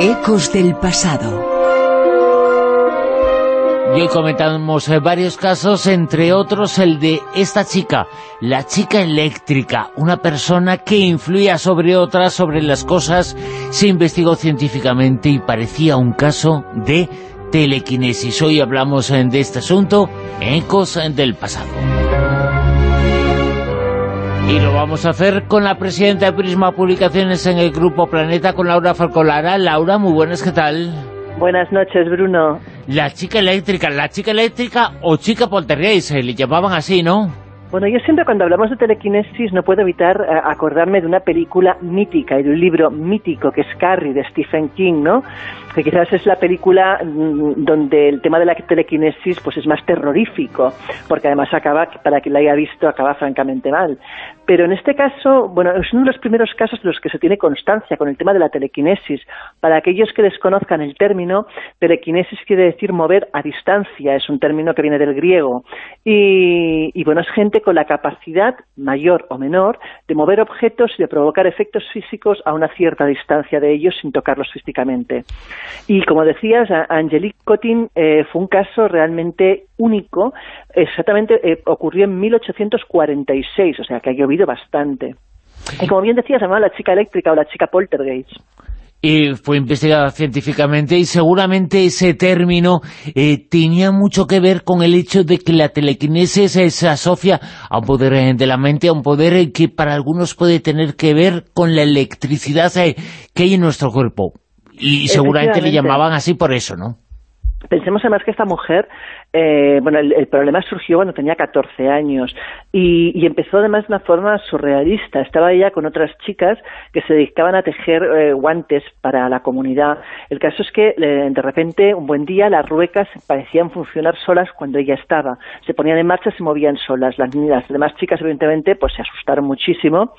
Ecos del pasado. Y hoy comentamos eh, varios casos, entre otros el de esta chica, la chica eléctrica, una persona que influía sobre otras, sobre las cosas, se investigó científicamente y parecía un caso de telequinesis. Hoy hablamos eh, de este asunto, Ecos del pasado. Y lo vamos a hacer con la presidenta de Prisma Publicaciones en el Grupo Planeta, con Laura Falcolara. Laura, muy buenas, ¿qué tal? Buenas noches, Bruno. La chica eléctrica, la chica eléctrica o chica poltergeist, le llamaban así, ¿no? Bueno, yo siempre cuando hablamos de telequinesis no puedo evitar eh, acordarme de una película mítica y de un libro mítico que es Carrie de Stephen King, ¿no? Que quizás es la película mm, donde el tema de la telequinesis pues es más terrorífico, porque además acaba, para quien la haya visto, acaba francamente mal. Pero en este caso, bueno, es uno de los primeros casos de los que se tiene constancia con el tema de la telequinesis. Para aquellos que desconozcan el término, telequinesis quiere decir mover a distancia, es un término que viene del griego. Y, y bueno, es gente con la capacidad, mayor o menor, de mover objetos y de provocar efectos físicos a una cierta distancia de ellos sin tocarlos físicamente. Y como decías, Angelique Cotin eh, fue un caso realmente único, exactamente eh, ocurrió en 1846, o sea que ha llovido bastante. Y como bien decías, llamaba la chica eléctrica o la chica poltergeist y fue investigada científicamente y seguramente ese término eh, tenía mucho que ver con el hecho de que la telequinesis se asocia a un poder eh, de la mente, a un poder eh, que para algunos puede tener que ver con la electricidad que hay en nuestro cuerpo. Y seguramente le llamaban así por eso, ¿no? Pensemos además que esta mujer, eh, bueno, el, problema surgió cuando tenía 14 años y, empezó además de una forma surrealista. Estaba ella con otras chicas que se dedicaban a tejer eh, guantes para la comunidad. El caso es que de repente, un buen día, las ruecas parecían funcionar solas cuando ella estaba. Se ponían en marcha, se movían solas. Las, las demás chicas, evidentemente, pues se asustaron muchísimo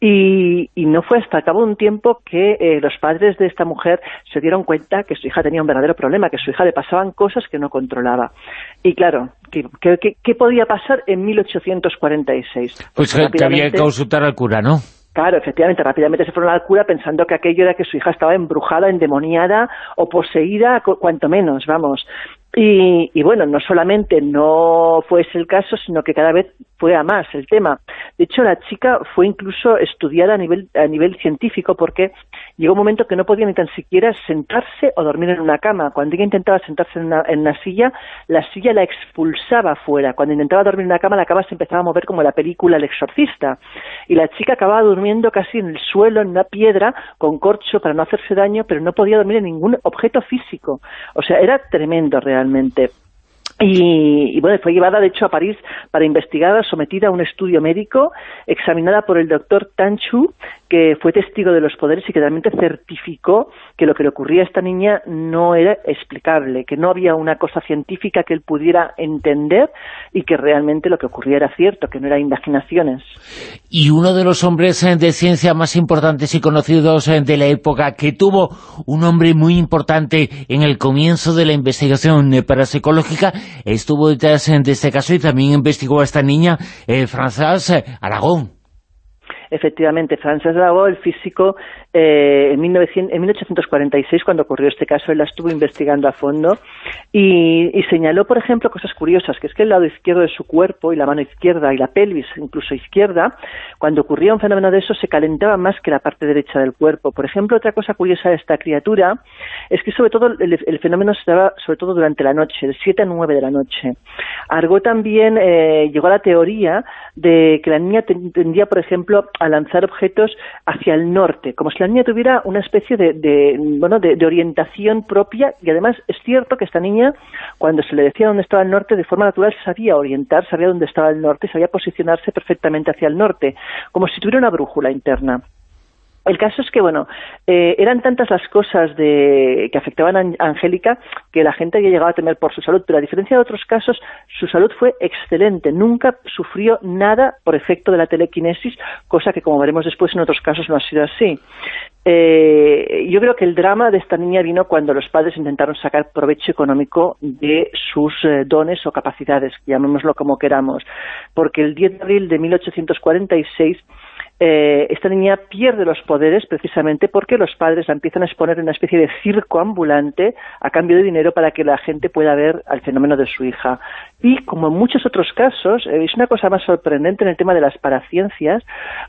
y, no fue hasta cabo de un tiempo que eh, los padres de esta mujer se dieron cuenta que su hija tenía un verdadero problema, que su hija le pasaban cosas que no controlaba. Y claro, ¿qué, podía pasar en 1846? Pues, pues que había que consultar al cura, ¿no? Claro, efectivamente, rápidamente se fueron al cura pensando que aquello era que su hija estaba embrujada, endemoniada o poseída, cuanto menos, vamos. Y, y, bueno, no solamente no fue ese el caso, sino que cada vez fue a más el tema. De hecho, la chica fue incluso estudiada a nivel, a nivel científico porque llegó un momento que no podía ni tan siquiera sentarse o dormir en una cama. Cuando ella intentaba sentarse en una, en una silla, la silla la expulsaba fuera. Cuando intentaba dormir en una cama, la cama se empezaba a mover como la película El exorcista. Y la chica acababa durmiendo casi en el suelo, en una piedra, con corcho para no hacerse daño, pero no podía dormir en ningún objeto físico. O sea, era tremendo realmente. Y, bueno, fue llevada de hecho a París para investigada, sometida a un estudio médico, examinada por el doctor Tanchu, que fue testigo de los poderes y que realmente certificó que lo que le ocurría a esta niña no era explicable, que no había una cosa científica que él pudiera entender y que realmente lo que ocurría era cierto, que no eran imaginaciones. Y uno de los hombres eh, de ciencia más importantes y conocidos eh, de la época, que tuvo un hombre muy importante en el comienzo de la investigación eh, parapsicológica, estuvo detrás de este caso y también investigó a esta niña, eh, Aragón. Efectivamente, Frances Aragón, el físico eh, en, 1846, cuando ocurrió este caso, él la estuvo investigando a fondo y, señaló, por ejemplo, cosas curiosas, que es que el lado izquierdo de su cuerpo y la mano izquierda y la pelvis, incluso izquierda, cuando ocurría un fenómeno de eso, se calentaba más que la parte derecha del cuerpo. Por ejemplo, otra cosa curiosa de esta criatura es que sobre todo el, fenómeno se daba sobre todo durante la noche, de 7 a 9 de la noche. Argo también eh, llegó a la teoría de que la niña tendría, por ejemplo, a lanzar objetos hacia el norte, como si la niña tuviera una especie de, bueno, de, orientación propia y además es cierto que esta niña, cuando se le decía dónde estaba el norte, de forma natural sabía orientar, sabía dónde estaba el norte, sabía posicionarse perfectamente hacia el norte, como si tuviera una brújula interna. El caso es que, bueno, eh, eran tantas las cosas de, que afectaban a Angélica que la gente había llegado a temer por su salud, pero a diferencia de otros casos, su salud fue excelente. Nunca sufrió nada por efecto de la telequinesis, cosa que, como veremos después, en otros casos no ha sido así. Eh, yo creo que el drama de esta niña vino cuando los padres intentaron sacar provecho económico de sus eh, dones o capacidades, llamémoslo como queramos, porque el 10 de abril de 1846 eh, esta niña pierde los poderes precisamente porque los padres la empiezan a exponer en una especie de circo ambulante a cambio de dinero para que la gente pueda ver al fenómeno de su hija. Y como en muchos otros casos, eh, es una cosa más sorprendente en el tema de las paraciencias,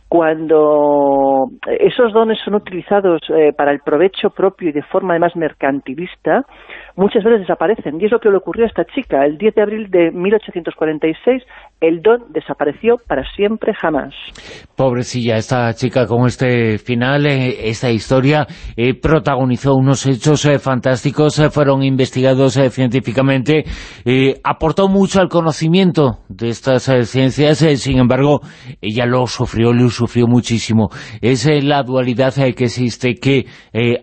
cuando esos dones son utilizados eh, para el provecho propio y de forma además mercantilista, muchas veces desaparecen. Y es lo que le ocurrió a esta chica. El 10 de abril de 1846, el don desapareció para siempre, jamás. Pobrecilla, esta chica con este final, eh, esta historia, eh, protagonizó unos hechos eh, fantásticos, fueron investigados científicamente, aportó mucho al conocimiento de estas ciencias, sin embargo, ella lo sufrió, lo sufrió muchísimo. Es la dualidad que existe, que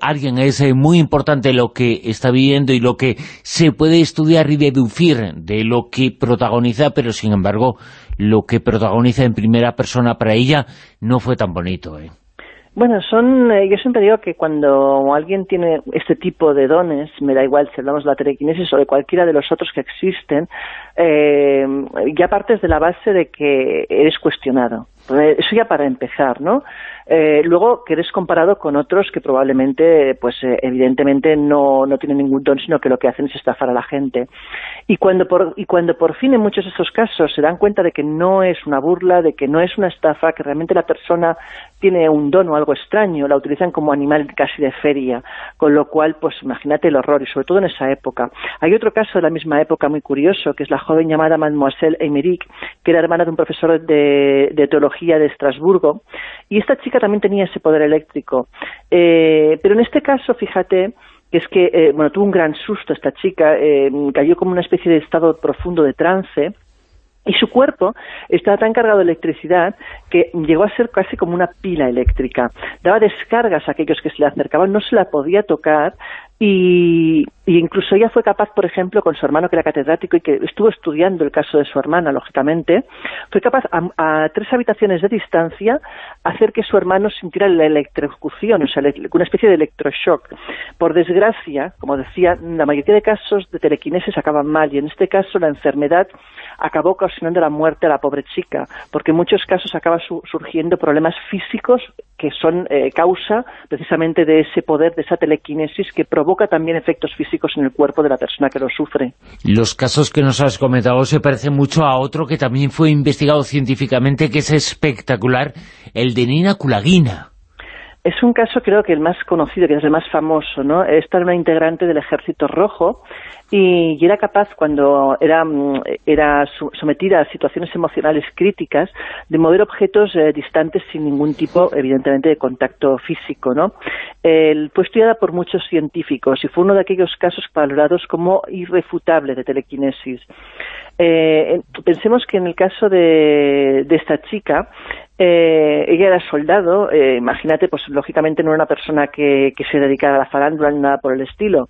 alguien es muy importante lo que está viendo y lo que se puede estudiar y deducir de lo que protagoniza, pero sin embargo, lo que protagoniza en primera persona para ella no fue tan bonito, ¿eh? Bueno, son, eh, yo siempre digo que cuando alguien tiene este tipo de dones, me da igual si hablamos de la telequinesis o de cualquiera de los otros que existen, eh, ya partes de la base de que eres cuestionado. Pues, eso ya para empezar, ¿no? Eh, luego que eres comparado con otros que probablemente, pues eh, evidentemente no, no tienen ningún don, sino que lo que hacen es estafar a la gente. Y cuando, por, y cuando por fin en muchos de esos casos se dan cuenta de que no es una burla, de que no es una estafa, que realmente la persona tiene un don o algo extraño, la utilizan como animal casi de feria, con lo cual, pues imagínate el horror, y sobre todo en esa época. Hay otro caso de la misma época muy curioso, que es la joven llamada Mademoiselle Emerick, que era hermana de un profesor de teología de Estrasburgo, y esta chica también tenía ese poder eléctrico. Eh, pero en este caso, fíjate, que es que, eh, bueno, tuvo un gran susto esta chica, eh, cayó como una especie de estado profundo de trance, y su cuerpo estaba tan cargado de electricidad que llegó a ser casi como una pila eléctrica. Daba descargas a aquellos que se le acercaban, no se la podía tocar y, incluso ella fue capaz, por ejemplo, con su hermano que era catedrático y que estuvo estudiando el caso de su hermana, lógicamente, fue capaz a, tres habitaciones de distancia hacer que su hermano sintiera la electrocución, o sea, una especie de electroshock. Por desgracia, como decía, la mayoría de casos de telequinesis acaban mal y en este caso la enfermedad acabó ocasionando la muerte a la pobre chica, porque en muchos casos acaba surgiendo problemas físicos que son eh, causa precisamente de ese poder, de esa telequinesis que provoca también efectos físicos en el cuerpo de la persona que lo sufre. Los casos que nos has comentado se parecen mucho a otro que también fue investigado científicamente, que es espectacular, el de Nina Kulagina. Es un caso creo que el más conocido, que es el más famoso, ¿no? Esta era una integrante del Ejército Rojo y, era capaz, cuando era, mm, era sometida a situaciones emocionales críticas, de mover objetos eh, distantes sin ningún tipo, evidentemente, de contacto físico, ¿no? fue estudiada por muchos científicos y fue uno de aquellos casos valorados como irrefutable de telequinesis. Eh, pensemos que en el caso de, de esta chica, eh, ella era soldado, eh, imagínate, pues lógicamente no era una persona que, que se dedicara a la farándula ni nada por el estilo.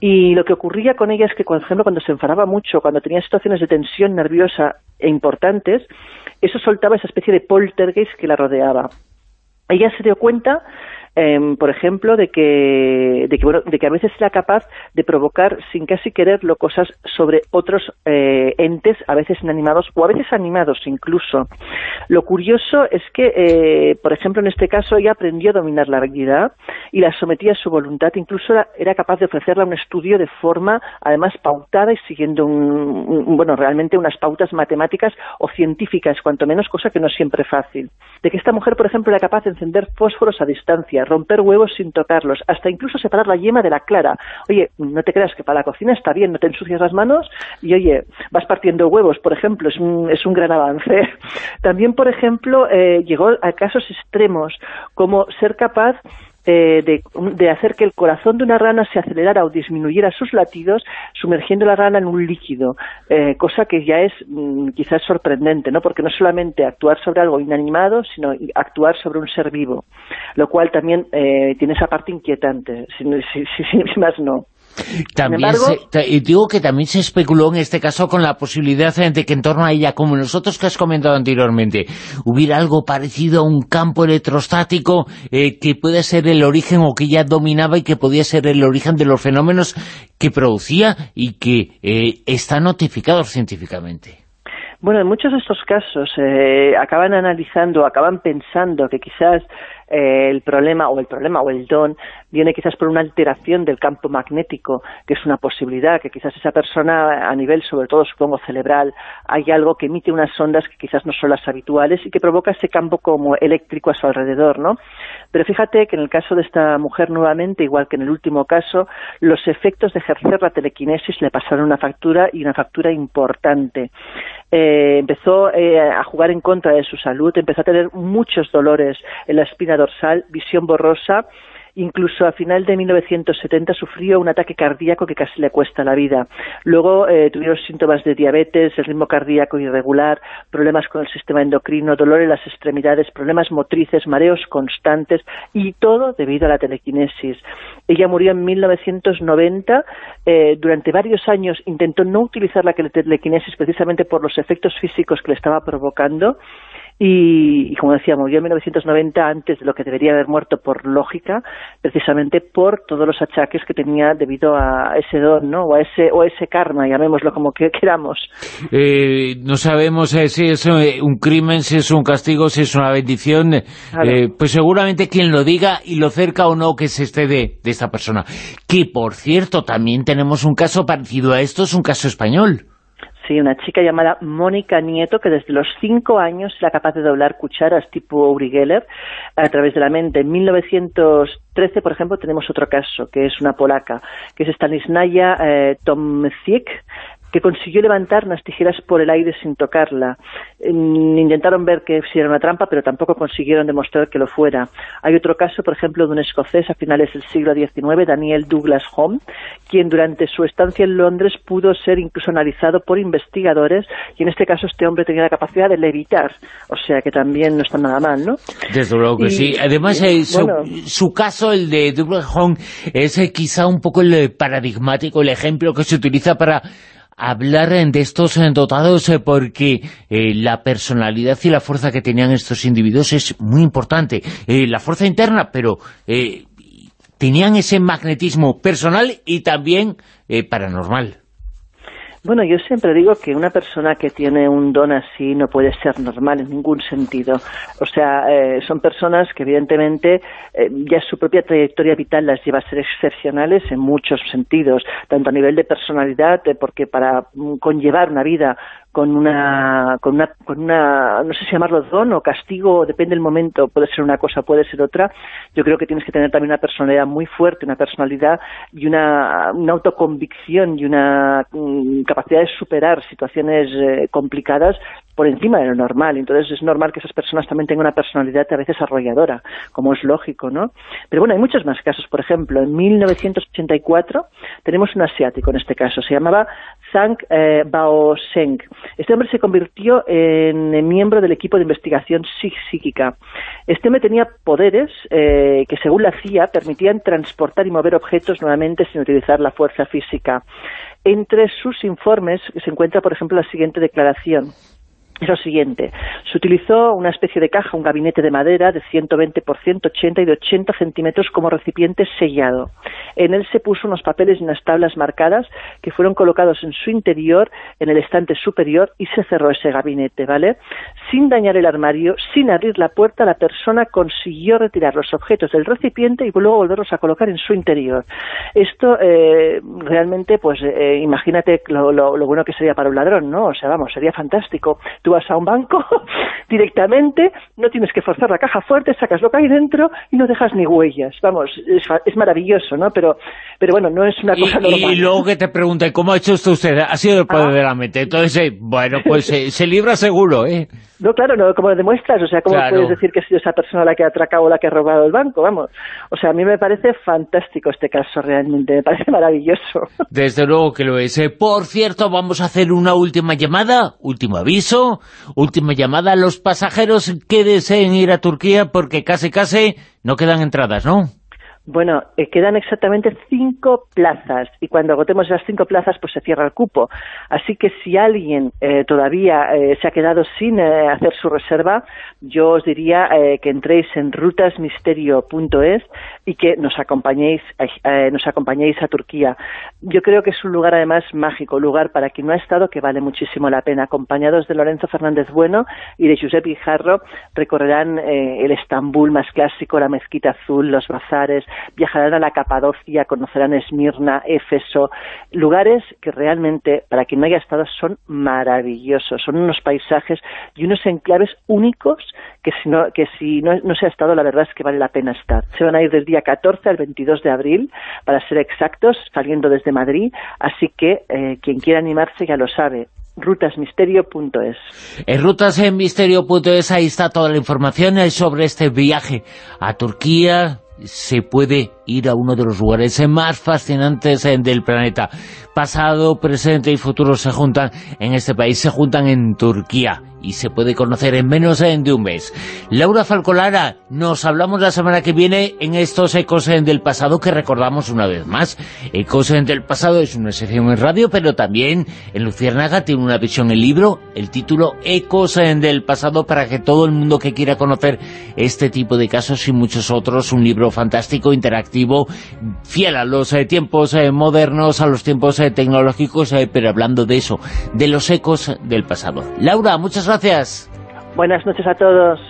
Y lo que ocurría con ella es que, por ejemplo, cuando se enfadaba mucho, cuando tenía situaciones de tensión nerviosa e importantes, eso soltaba esa especie de poltergeist que la rodeaba. Ella se dio cuenta Em, por ejemplo, de que, de que, bueno, de que a veces era capaz de provocar sin casi quererlo cosas sobre otros eh, entes, a veces inanimados o a veces animados incluso. Lo curioso es que, eh, por ejemplo, en este caso ella aprendió a dominar la habilidad y la sometía a su voluntad, incluso era, capaz de ofrecerla un estudio de forma además pautada y siguiendo un, bueno, realmente unas pautas matemáticas o científicas, cuanto menos, cosa que no es siempre fácil. De que esta mujer, por ejemplo, era capaz de encender fósforos a distancia, romper huevos sin tocarlos, hasta incluso separar la yema de la clara. Oye, no te creas que para la cocina está bien, no te ensucias las manos y oye, vas partiendo huevos, por ejemplo, es un, es un gran avance. También, por ejemplo, eh, llegó a casos extremos como ser capaz eh, de, hacer que el corazón de una rana se acelerara o disminuyera sus latidos sumergiendo la rana en un líquido, eh, cosa que ya es mm, quizás sorprendente, ¿no? porque no solamente actuar sobre algo inanimado, sino actuar sobre un ser vivo, lo cual también eh, tiene esa parte inquietante, si, si más no. También y digo que también se especuló en este caso con la posibilidad de que en torno a ella, como nosotros que has comentado anteriormente, hubiera algo parecido a un campo electrostático eh, que puede ser el origen o que ella dominaba y que podía ser el origen de los fenómenos que producía y que eh, está notificado científicamente. Bueno, en muchos de estos casos eh, acaban analizando, acaban pensando que quizás eh, el problema o el problema o el don viene quizás por una alteración del campo magnético, que es una posibilidad, que quizás esa persona a nivel sobre todo supongo cerebral hay algo que emite unas ondas que quizás no son las habituales y que provoca ese campo como eléctrico a su alrededor, ¿no? Pero fíjate que en el caso de esta mujer nuevamente, igual que en el último caso, los efectos de ejercer la telequinesis le pasaron una factura y una factura importante. Eh, empezó eh, a jugar en contra de su salud, empezó a tener muchos dolores en la espina dorsal, visión borrosa, Incluso a final de 1970 sufrió un ataque cardíaco que casi le cuesta la vida. Luego eh, tuvieron síntomas de diabetes, el ritmo cardíaco irregular, problemas con el sistema endocrino, dolor en las extremidades, problemas motrices, mareos constantes y todo debido a la telequinesis. Ella murió en 1990. Eh, durante varios años intentó no utilizar la telequinesis precisamente por los efectos físicos que le estaba provocando y, como decía, murió en 1990 antes de lo que debería haber muerto por lógica, precisamente por todos los achaques que tenía debido a ese don, ¿no? O a ese, o ese karma, llamémoslo como que queramos. Eh, no sabemos eh, si es eh, un crimen, si es un castigo, si es una bendición. pues seguramente quien lo diga y lo cerca o no que se esté de, de esta persona. Que, por cierto, también tenemos un caso parecido a esto, es un caso español. Sí, una chica llamada Mónica Nieto, que desde los cinco años era capaz de doblar cucharas tipo Uri Geller a través de la mente. En 1913, por ejemplo, tenemos otro caso, que es una polaca, que es Stanisnaya eh, Tomczyk, que consiguió levantar unas tijeras por el aire sin tocarla. Intentaron ver que si era una trampa, pero tampoco consiguieron demostrar que lo fuera. Hay otro caso, por ejemplo, de un escocés a finales del siglo XIX, Daniel Douglas Home, quien durante su estancia en Londres pudo ser incluso analizado por investigadores, y en este caso este hombre tenía la capacidad de levitar, o sea que también no está nada mal, ¿no? Desde luego que sí. Además, eh, su, caso, el de Douglas Home, es eh, quizá un poco el paradigmático, el ejemplo que se utiliza para hablar de estos dotados eh, porque eh, la personalidad y la fuerza que tenían estos individuos es muy importante. Eh, la fuerza interna, pero tenían ese magnetismo personal y también paranormal. Bueno, yo siempre digo que una persona que tiene un don así no puede ser normal en ningún sentido. O sea, eh, son personas que evidentemente eh, ya su propia trayectoria vital las lleva a ser excepcionales en muchos sentidos, tanto a nivel de personalidad, eh, porque para mm, conllevar una vida con una, con una, con una, no sé si llamarlo don o castigo, depende del momento, puede ser una cosa, puede ser otra. Yo creo que tienes que tener también una personalidad muy fuerte, una personalidad y una, una autoconvicción y una mm, capacidad de superar situaciones eh, complicadas por encima de lo normal. Entonces es normal que esas personas también tengan una personalidad a veces arrolladora, como es lógico, ¿no? Pero bueno, hay muchos más casos. Por ejemplo, en 1984 tenemos un asiático en este caso, se llamaba Zhang eh, Bao Sheng. Este hombre se convirtió en miembro del equipo de investigación psíquica. Este hombre tenía poderes eh, que, según la CIA, permitían transportar y mover objetos nuevamente sin utilizar la fuerza física. Entre sus informes se encuentra, por ejemplo, la siguiente declaración es lo siguiente. Se utilizó una especie de caja, un gabinete de madera de 120 por 180 y de 80 centímetros como recipiente sellado. En él se puso unos papeles y unas tablas marcadas que fueron colocados en su interior, en el estante superior, y se cerró ese gabinete, ¿vale? Sin dañar el armario, sin abrir la puerta, la persona consiguió retirar los objetos del recipiente y luego volverlos a colocar en su interior. Esto eh, realmente, pues eh, imagínate lo, lo, bueno que sería para un ladrón, ¿no? O sea, vamos, sería fantástico vas a un banco directamente, no tienes que forzar la caja fuerte, sacas lo que hay dentro y no dejas ni huellas. Vamos, es, maravilloso, ¿no? Pero, pero bueno, no es una cosa y, normal. Y luego que te pregunte, ¿cómo ha hecho esto usted? Ha sido el poder ah. de la mente. Entonces, eh, bueno, pues eh, se libra seguro, ¿eh? No, claro, no, como lo demuestras, o sea, ¿cómo puedes decir que ha sido esa persona la que ha atracado o la que ha robado el banco? Vamos, o sea, a mí me parece fantástico este caso realmente, me parece maravilloso. Desde luego que lo es. Eh, por cierto, vamos a hacer una última llamada, último aviso, última llamada a los pasajeros que deseen ir a Turquía porque casi casi no quedan entradas, ¿no? Bueno, eh, quedan exactamente cinco plazas y cuando agotemos esas cinco plazas pues se cierra el cupo. Así que si alguien eh, todavía eh, se ha quedado sin hacer su reserva, yo os diría que entréis en rutasmisterio.es y que nos acompañéis, nos acompañéis a Turquía. Yo creo que es un lugar además mágico, lugar para quien no ha estado que vale muchísimo la pena. Acompañados de Lorenzo Fernández Bueno y de Josep Guijarro recorrerán el Estambul más clásico, la mezquita azul, los bazares, viajarán a la Capadocia, conocerán Esmirna, Éfeso, lugares que realmente, para quien no haya estado, son maravillosos, son unos paisajes y unos enclaves únicos que si no, que si no, se ha estado, la verdad es que vale la pena estar. Se van a ir del día 14 al 22 de abril, para ser exactos, saliendo desde Madrid, así que eh, quien quiera animarse ya lo sabe, rutasmisterio.es. En rutasmisterio.es ahí está toda la información sobre este viaje a Turquía, se puede ir a uno de los lugares más fascinantes eh, del planeta. Pasado, presente y futuro se juntan en este país, se juntan en Turquía y se puede conocer en menos de un mes. Laura Falcolara, nos hablamos la semana que viene en estos Ecos del Pasado que recordamos una vez más. Ecos del Pasado es una sección en radio, pero también en Luciérnaga tiene una visión en libro, el título Ecos del Pasado, para que todo el mundo que quiera conocer este tipo de casos y muchos otros, un libro fantástico, interactivo, fiel a los eh, tiempos eh, modernos, a los tiempos eh, tecnológicos, pero hablando de eso, de los ecos del pasado. Laura, muchas gracias. Buenas noches a todos.